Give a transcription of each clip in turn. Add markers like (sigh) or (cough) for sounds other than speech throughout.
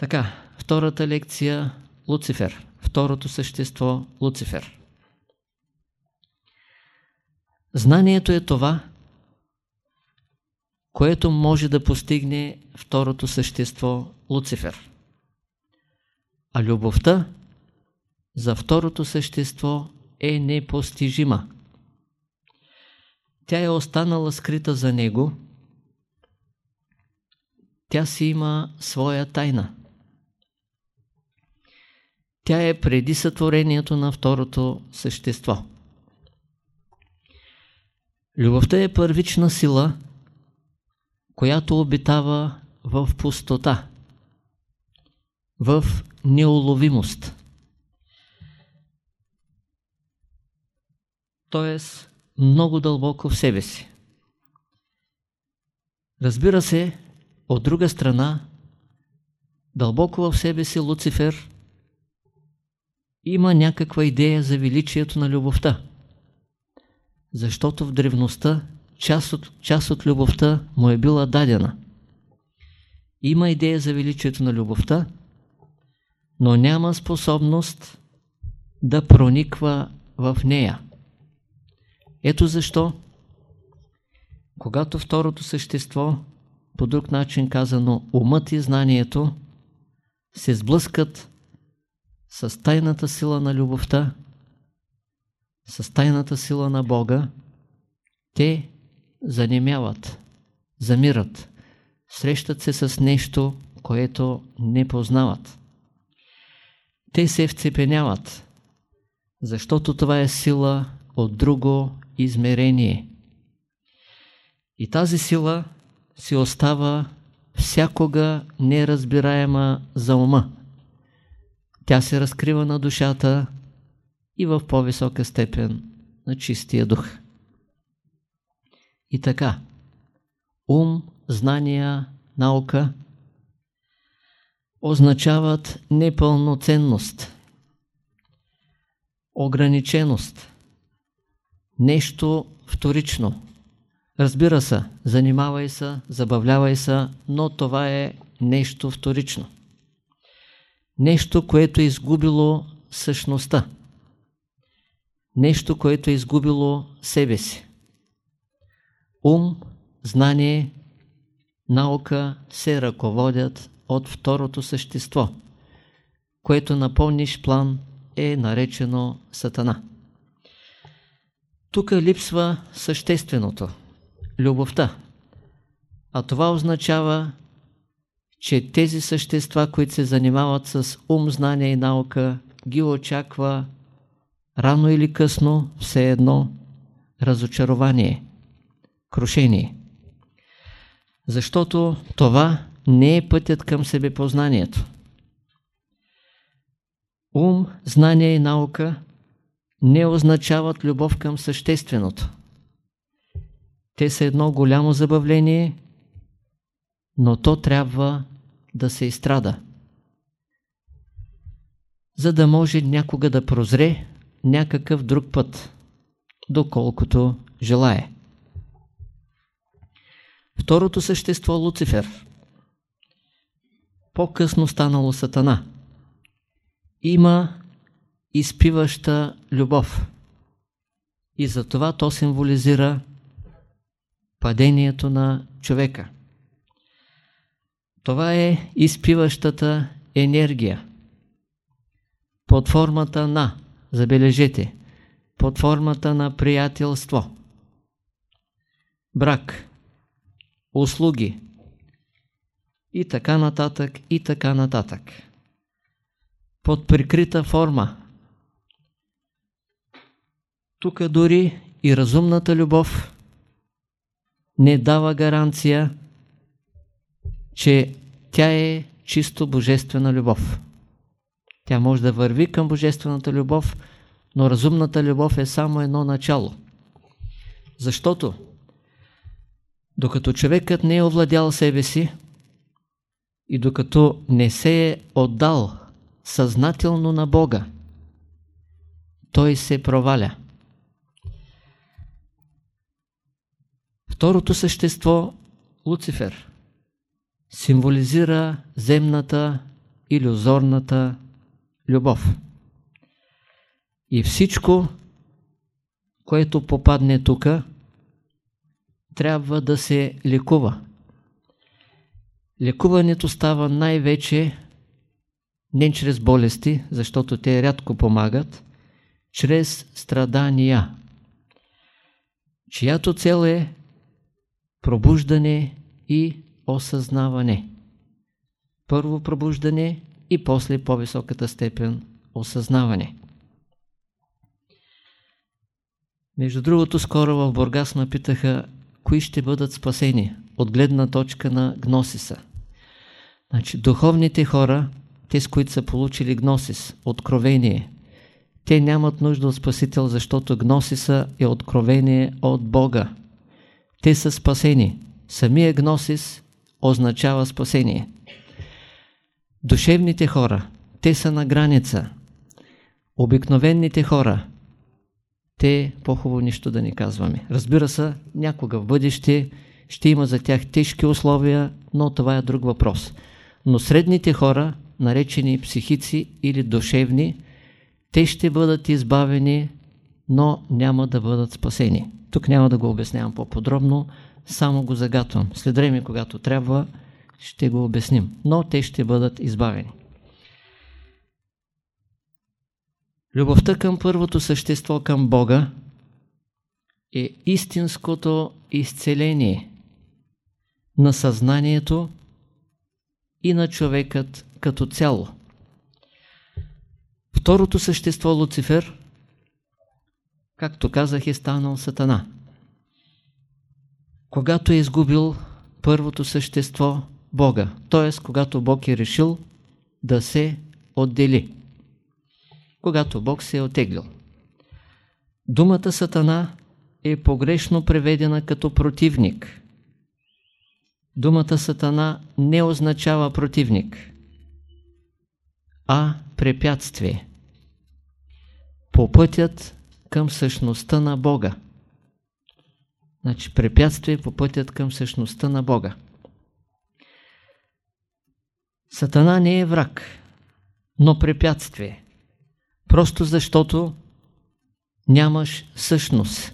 Така, втората лекция Луцифер. Второто същество Луцифер. Знанието е това, което може да постигне второто същество Луцифер. А любовта за второто същество е непостижима. Тя е останала скрита за него. Тя си има своя тайна. Тя е преди сътворението на второто същество. Любовта е първична сила, която обитава в пустота, в неуловимост. Тоест, много дълбоко в себе си. Разбира се, от друга страна, дълбоко в себе си Луцифер има някаква идея за величието на любовта. Защото в древността част от, част от любовта му е била дадена. Има идея за величието на любовта, но няма способност да прониква в нея. Ето защо, когато второто същество, по друг начин казано умът и знанието, се сблъскат с тайната сила на любовта, с тайната сила на Бога, те занемяват, замират, срещат се с нещо, което не познават. Те се вцепеняват, защото това е сила от друго измерение. И тази сила си остава всякога неразбираема за ума. Тя се разкрива на душата и в по-висока степен на чистия дух. И така, ум, знания, наука означават непълноценност, ограниченост, нещо вторично. Разбира се, занимавай се, забавлявай се, но това е нещо вторично. Нещо, което е изгубило същността. Нещо, което е изгубило себе си. Ум, знание, наука се ръководят от второто същество, което на по-ниш план е наречено Сатана. Тук липсва същественото – любовта. А това означава, че тези същества, които се занимават с ум, знание и наука, ги очаква рано или късно все едно разочарование, крушение. Защото това не е пътят към себепознанието. Ум, знание и наука не означават любов към същественото. Те са едно голямо забавление, но то трябва да се изстрада. За да може някога да прозре някакъв друг път, доколкото желае. Второто същество Луцифер. По-късно станало Сатана. Има изпиваща любов. И затова то символизира падението на човека. Това е изпиващата енергия. Под формата на, забележете, под формата на приятелство, брак, услуги и така нататък и така нататък. Под прикрита форма. Тук дори и разумната любов не дава гаранция, че тя е чисто божествена любов. Тя може да върви към божествената любов, но разумната любов е само едно начало. Защото докато човекът не е овладял себе си и докато не се е отдал съзнателно на Бога, той се проваля. Второто същество, Луцифер, символизира земната иллюзорната любов. И всичко, което попадне тук, трябва да се лекува. Лекуването става най-вече не чрез болести, защото те рядко помагат, чрез страдания, чиято цел е пробуждане и осъзнаване. Първо пробуждане и после по-високата степен осъзнаване. Между другото, скоро в Бургас ме питаха, кои ще бъдат спасени от гледна точка на гносиса. Значи, духовните хора, те с които са получили гносис, откровение, те нямат нужда от Спасител, защото гносиса е откровение от Бога. Те са спасени. Самия гносис означава спасение. Душевните хора, те са на граница. Обикновените хора, те по-хубаво нищо да не казваме. Разбира се, някога в бъдеще ще има за тях тежки условия, но това е друг въпрос. Но средните хора, наречени психици или душевни, те ще бъдат избавени, но няма да бъдат спасени. Тук няма да го обяснявам по-подробно, само го загатвам. След време, когато трябва, ще го обясним. Но те ще бъдат избавени. Любовта към първото същество, към Бога, е истинското изцеление на съзнанието и на човекът като цяло. Второто същество, Луцифер, както казах, е станал Сатана. Когато е изгубил първото същество, Бога, т.е. когато Бог е решил да се отдели. Когато Бог се е отеглил. Думата Сатана е погрешно преведена като противник. Думата Сатана не означава противник, а препятствие по пътят към същността на Бога. Значи препятствие по пътят към същността на Бога. Сатана не е враг, но препятствие. Просто защото нямаш същност.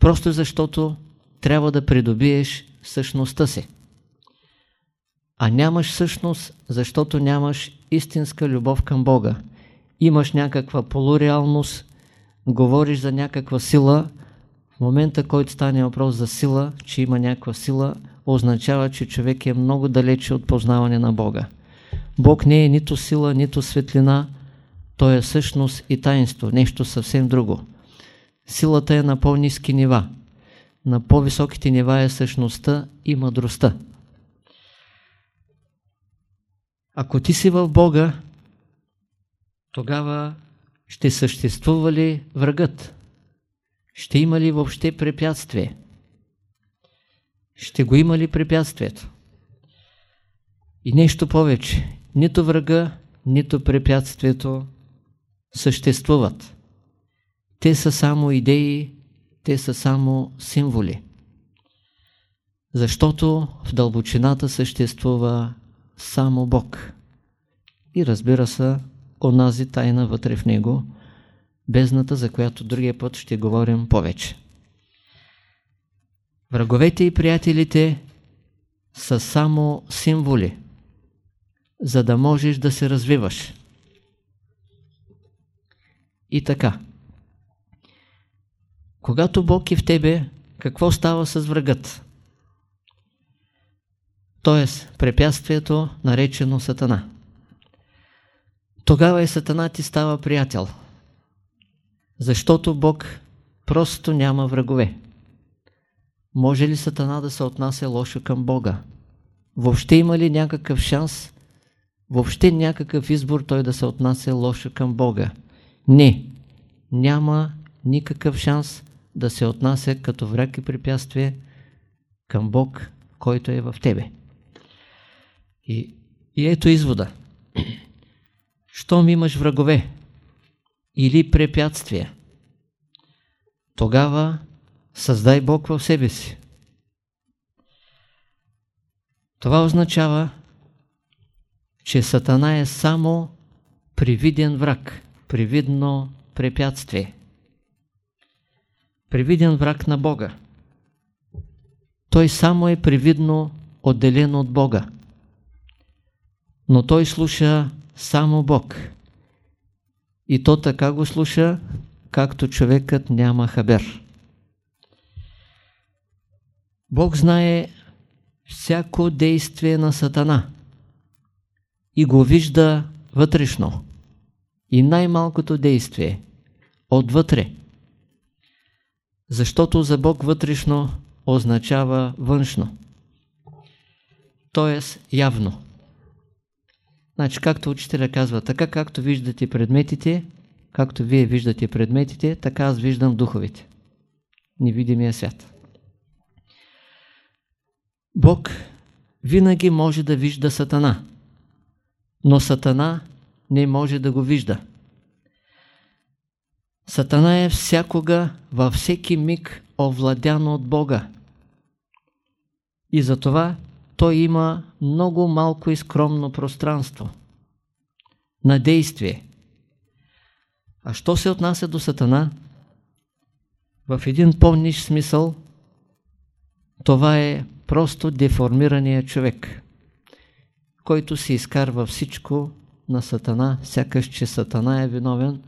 Просто защото трябва да придобиеш същността си. А нямаш същност, защото нямаш истинска любов към Бога имаш някаква полуреалност, говориш за някаква сила, момента, който стане въпрос за сила, че има някаква сила, означава, че човек е много далече от познаване на Бога. Бог не е нито сила, нито светлина, той е същност и таинство, нещо съвсем друго. Силата е на по-низки нива. На по-високите нива е същността и мъдростта. Ако ти си в Бога, тогава ще съществува ли врагът? Ще има ли въобще препятствие? Ще го има ли препятствието? И нещо повече. Нито врага, нито препятствието съществуват. Те са само идеи, те са само символи. Защото в дълбочината съществува само Бог. И разбира се, онази тайна вътре в него, бездната, за която другия път ще говорим повече. Враговете и приятелите са само символи, за да можеш да се развиваш. И така. Когато Бог е в тебе, какво става с врагът? Тоест, препятствието, наречено Сатана. Тогава и Сатана ти става приятел. Защото Бог просто няма врагове. Може ли Сатана да се отнася лошо към Бога? Въобще има ли някакъв шанс, въобще някакъв избор той да се отнася лошо към Бога? Не. Няма никакъв шанс да се отнася като враг и препятствие към Бог, който е в тебе. И, и ето извода (clears throat) щом имаш врагове или препятствия, тогава създай Бог в себе си. Това означава че Сатана е само привиден враг, привидно препятствие. Привиден враг на Бога. Той само е привидно отделен от Бога. Но той слуша само Бог. И то така го слуша, както човекът няма хабер. Бог знае всяко действие на Сатана и го вижда вътрешно. И най-малкото действие отвътре. Защото за Бог вътрешно означава външно. Тоест явно. Значи, както учителя казва, така както виждате предметите, както вие виждате предметите, така аз виждам духовите. Невидимия свят. Бог винаги може да вижда Сатана, но Сатана не може да го вижда. Сатана е всякога, във всеки миг овладян от Бога. И затова той има много малко и скромно пространство на действие. А що се отнася до Сатана? В един по-ниш смисъл това е просто деформирания човек, който се изкарва всичко на Сатана, сякаш че Сатана е виновен,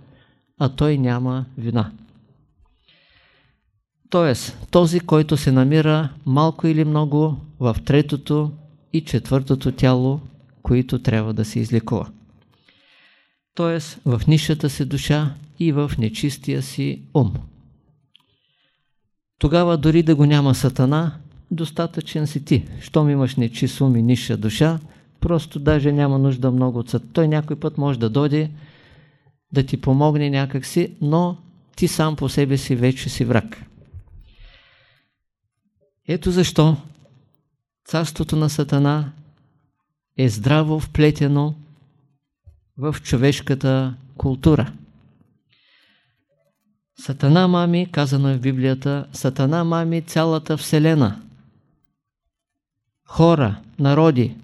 а той няма вина. Тоест, този, който се намира малко или много в третото и четвъртото тяло, които трябва да се излекува. Тоест, в нишата си душа и в нечистия си ум. Тогава дори да го няма Сатана, достатъчен си ти. Щом имаш нечист ум и ниша душа, просто даже няма нужда много от съд. Той някой път може да дойде да ти помогне някакси, но ти сам по себе си вече си враг. Ето защо царството на Сатана е здраво вплетено в човешката култура. Сатана мами, казано е в Библията, Сатана мами цялата Вселена. Хора, народи,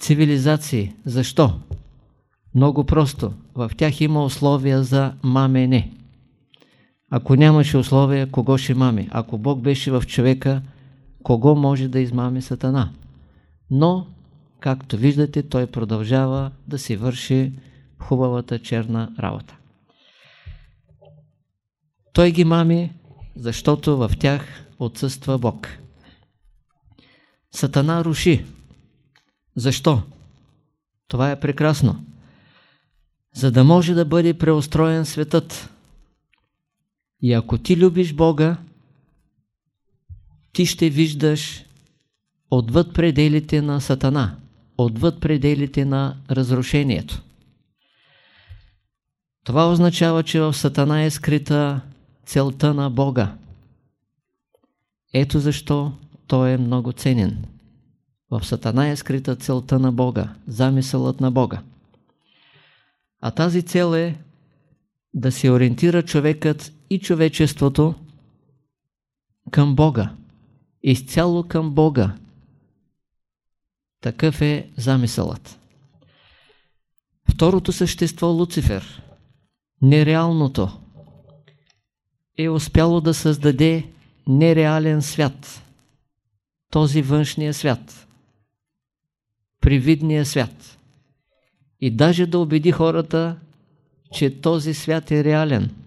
цивилизации. Защо? Много просто. В тях има условия за мамене. Ако нямаше условия, кого ще мами? Ако Бог беше в човека, кого може да измами Сатана? Но, както виждате, той продължава да си върши хубавата черна работа. Той ги мами, защото в тях отсъства Бог. Сатана руши. Защо? Това е прекрасно. За да може да бъде преустроен светът. И ако ти любиш Бога, ти ще виждаш отвъд пределите на Сатана, отвъд пределите на разрушението. Това означава, че в Сатана е скрита целта на Бога. Ето защо той е много ценен. В Сатана е скрита целта на Бога, замисълът на Бога. А тази цел е да се ориентира човекът и човечеството към Бога, изцяло към Бога. Такъв е замисълът. Второто същество Луцифер, нереалното, е успяло да създаде нереален свят, този външния свят, привидния свят. И даже да убеди хората, че този свят е реален.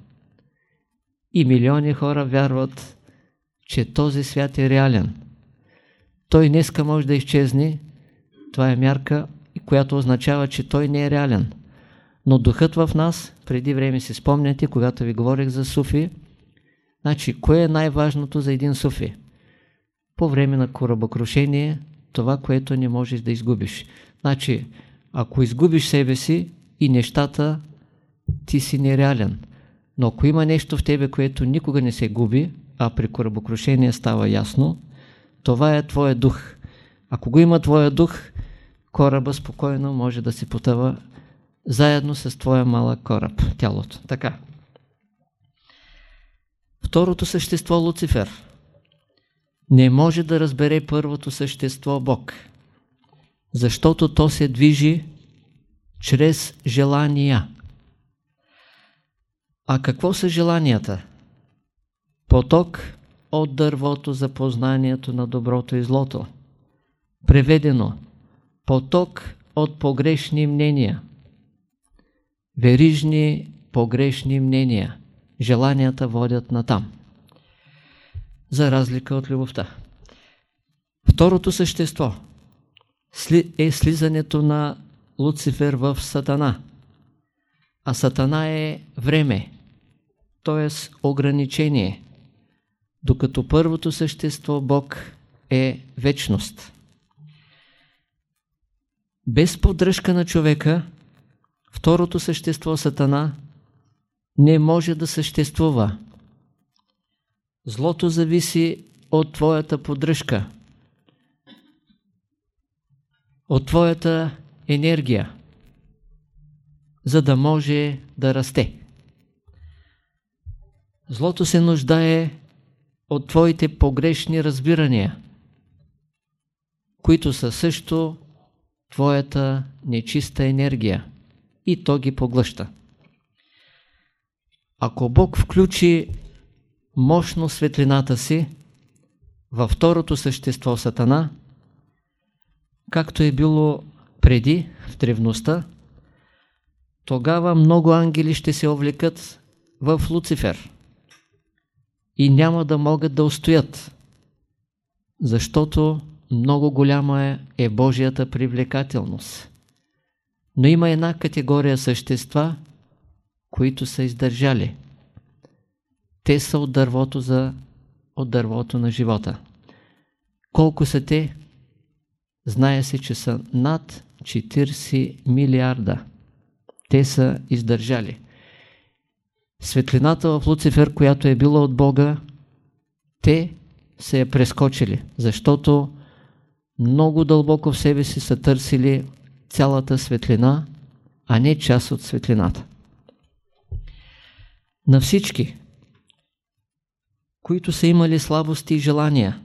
И милиони хора вярват, че този свят е реален. Той днеска може да изчезне. Това е мярка, която означава, че той не е реален. Но духът в нас, преди време си спомняте, когато ви говорих за суфи, значи, кое е най-важното за един суфи? По време на корабокрушение, това, което не можеш да изгубиш. Значи, ако изгубиш себе си и нещата, ти си нереален. Но ако има нещо в тебе, което никога не се губи, а при корабокрушение става ясно, това е твоя дух. Ако го има твоя дух, кораба спокойно може да се потъва заедно с твоя малък кораб, тялото. Така. Второто същество Луцифер не може да разбере първото същество Бог. Защото то се движи чрез желания. А какво са желанията? Поток от дървото за познанието на доброто и злото. Преведено поток от погрешни мнения. Верижни погрешни мнения. Желанията водят на там. За разлика от любовта. Второто същество е слизането на Луцифер в Сатана. А Сатана е време, т.е. ограничение, докато първото същество, Бог, е вечност. Без поддръжка на човека, второто същество, Сатана, не може да съществува. Злото зависи от твоята поддръжка, от твоята енергия, за да може да расте. Злото се нуждае от твоите погрешни разбирания, които са също твоята нечиста енергия и то ги поглъща. Ако Бог включи мощно светлината си във второто същество Сатана, както е било преди в древността, тогава много ангели ще се овлекат в Луцифер и няма да могат да устоят, защото много голяма е, е Божията привлекателност. Но има една категория същества, които са издържали. Те са от дървото, за, от дървото на живота. Колко са те? Знае се, че са над 40 милиарда. Те са издържали. Светлината в Луцифер, която е била от Бога, те се я прескочили, защото много дълбоко в себе си са търсили цялата светлина, а не част от светлината. На всички, които са имали слабости и желания,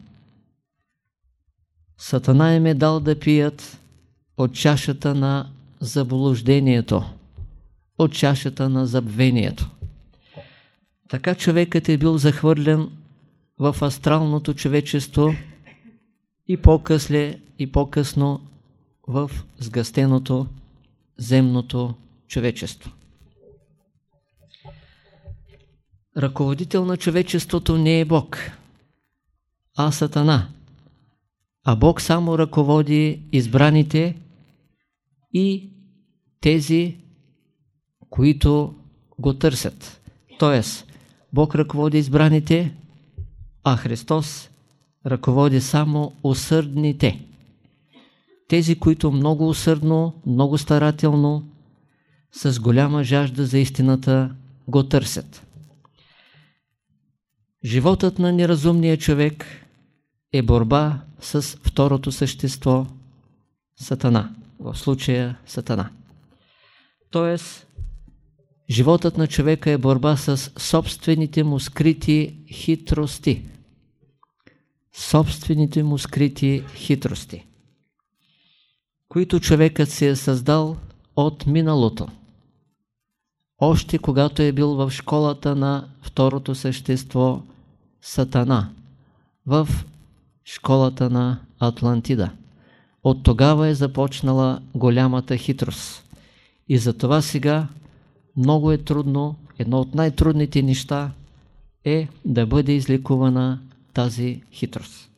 Сатана им е дал да пият от чашата на заблуждението, от чашата на забвението. Така човекът е бил захвърлен в астралното човечество и по-късно и по-късно в сгъстеното земното човечество. Ръководител на човечеството не е Бог, а Сатана. А Бог само ръководи избраните и тези, които го търсят. Тоест, Бог ръководи избраните, а Христос ръководи само усърдните. Тези, които много усърдно, много старателно, с голяма жажда за истината го търсят. Животът на неразумния човек е борба с второто същество – Сатана, в случая Сатана. Тоест, животът на човека е борба с собствените му скрити хитрости. Собствените му скрити хитрости, които човекът се е създал от миналото. Още когато е бил в школата на второто същество Сатана, в школата на Атлантида. От тогава е започнала голямата хитрост. И затова сега много е трудно, едно от най-трудните неща е да бъде изликувана тази хитрост.